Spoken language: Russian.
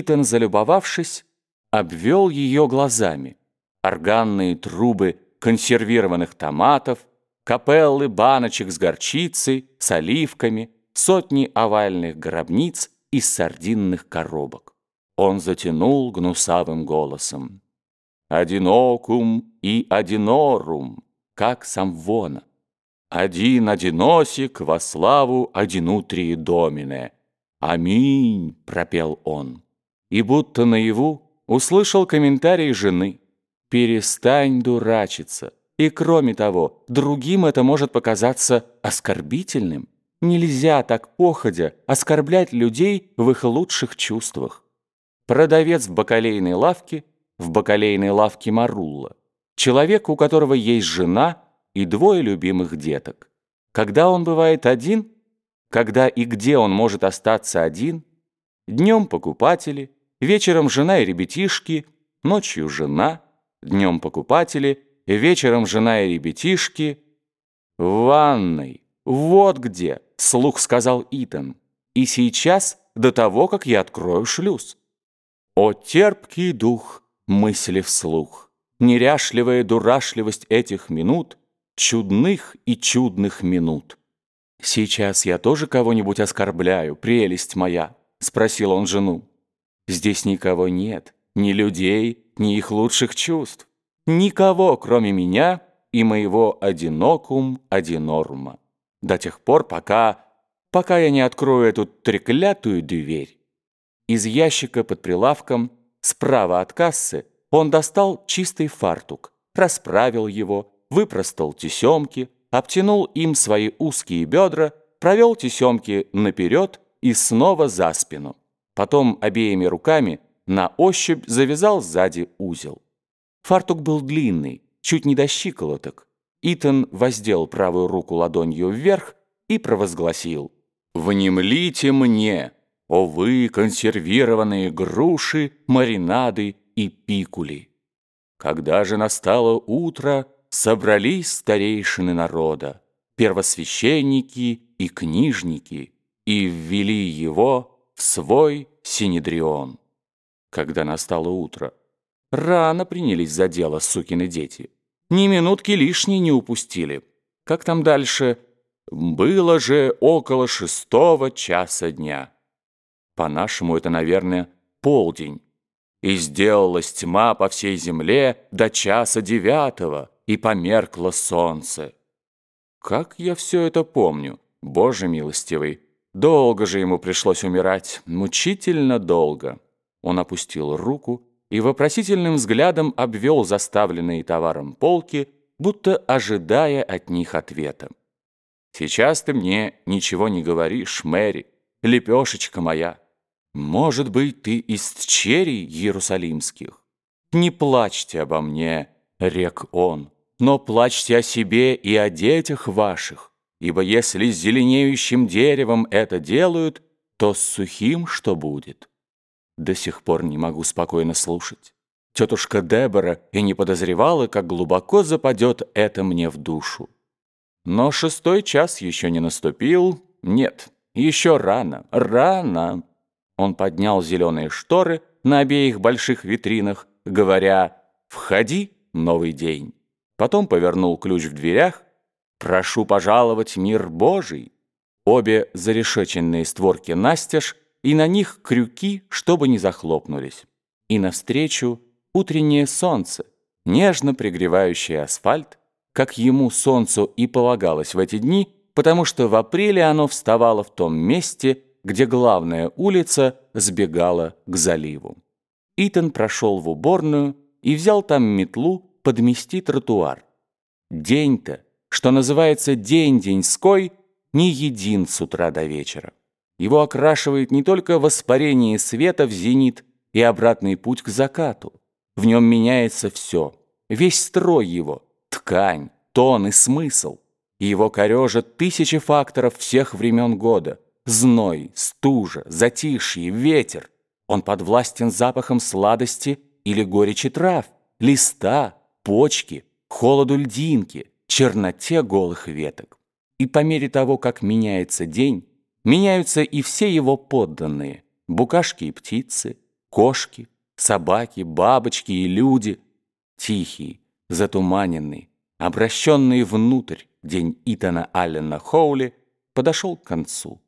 Итан, залюбовавшись, обвел ее глазами. Органные трубы консервированных томатов, капеллы баночек с горчицей, с оливками, сотни овальных гробниц из сардинных коробок. Он затянул гнусавым голосом. «Одинокум и одинорум, как самвона. Один одиносик во славу одинутрии домине. Аминь!» — пропел он. И будто наяву услышал комментарий жены. «Перестань дурачиться. И кроме того, другим это может показаться оскорбительным. Нельзя так походя оскорблять людей в их лучших чувствах. Продавец в бакалейной лавке, в бакалейной лавке Марулла. Человек, у которого есть жена и двое любимых деток. Когда он бывает один, когда и где он может остаться один, днем покупатели, вечером жена и ребятишки, ночью жена, днем покупатели, вечером жена и ребятишки. В ванной, вот где, слух сказал Итан. И сейчас, до того, как я открою шлюз. О терпкий дух, мысли вслух, неряшливая дурашливость этих минут, чудных и чудных минут. «Сейчас я тоже кого-нибудь оскорбляю, прелесть моя?» — спросил он жену. «Здесь никого нет, ни людей, ни их лучших чувств. Никого, кроме меня и моего одинокум одинорма. До тех пор, пока... пока я не открою эту треклятую дверь». Из ящика под прилавком, справа от кассы, он достал чистый фартук, расправил его, выпростал тесемки, обтянул им свои узкие бедра, провел тесемки наперед и снова за спину. Потом обеими руками на ощупь завязал сзади узел. Фартук был длинный, чуть не до щиколоток. Итан воздел правую руку ладонью вверх и провозгласил «Внемлите мне, о вы, консервированные груши, маринады и пикули!» Когда же настало утро, собрались старейшины народа, первосвященники и книжники, и ввели его в свой синедрион. Когда настало утро, рано принялись за дело сукины дети. Ни минутки лишней не упустили. Как там дальше? Было же около шестого часа дня. По-нашему это, наверное, полдень. И сделалась тьма по всей земле до часа девятого, и померкло солнце. Как я все это помню, Боже милостивый. Долго же ему пришлось умирать, мучительно долго. Он опустил руку и вопросительным взглядом обвел заставленные товаром полки, будто ожидая от них ответа. «Сейчас ты мне ничего не говоришь, Мэри, лепешечка моя. Может быть, ты из черей иерусалимских? Не плачьте обо мне, рек он, но плачьте о себе и о детях ваших, ибо если с зеленеющим деревом это делают, то с сухим что будет? До сих пор не могу спокойно слушать. Тетушка Дебора и не подозревала, как глубоко западет это мне в душу. Но шестой час еще не наступил. Нет, еще рано, рано. Он поднял зеленые шторы на обеих больших витринах, говоря «Входи, новый день». Потом повернул ключ в дверях. «Прошу пожаловать, мир Божий!» Обе зарешеченные створки настежь, и на них крюки, чтобы не захлопнулись. И навстречу утреннее солнце, нежно пригревающее асфальт, как ему солнцу и полагалось в эти дни, потому что в апреле оно вставало в том месте, где главная улица сбегала к заливу. Итан прошел в уборную и взял там метлу подмести тротуар. День-то, что называется день-деньской, не един с утра до вечера. Его окрашивает не только воспарение света в зенит и обратный путь к закату. В нем меняется все, весь строй его, ткань, тон и смысл. Его корежат тысячи факторов всех времен года. Зной, стужа, затишье, ветер. Он подвластен запахом сладости или горечи трав, листа, почки, холоду льдинки, черноте голых веток. И по мере того, как меняется день, меняются и все его подданные – букашки и птицы, кошки, собаки, бабочки и люди. Тихие, затуманенные, обращенные внутрь день Итана Аллена Хоули подошел к концу.